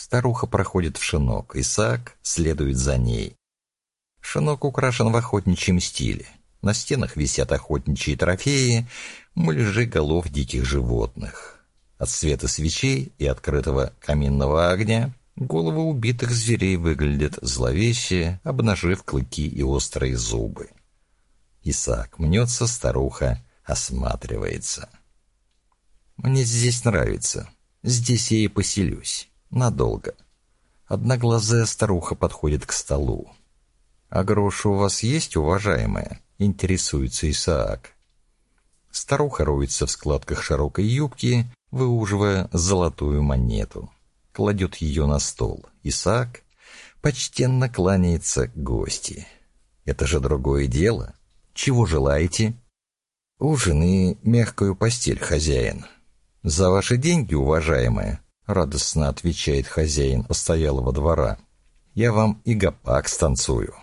Старуха проходит в шинок, Исаак следует за ней. Шинок украшен в охотничьем стиле. На стенах висят охотничьи трофеи, муляжи голов диких животных. От света свечей и открытого каминного огня головы убитых зверей выглядят зловеще, обнажив клыки и острые зубы. Исаак мнется, старуха осматривается. «Мне здесь нравится. Здесь я и поселюсь. Надолго». Одноглазая старуха подходит к столу. «А грош у вас есть, уважаемая?» — интересуется Исаак. Старуха роется в складках широкой юбки, выуживая золотую монету. Кладет ее на стол. Исаак почтенно кланяется к гости. «Это же другое дело. Чего желаете?» «Ужин и мягкую постель, хозяин». «За ваши деньги, уважаемая», — радостно отвечает хозяин постоялого двора. «Я вам и гопак станцую».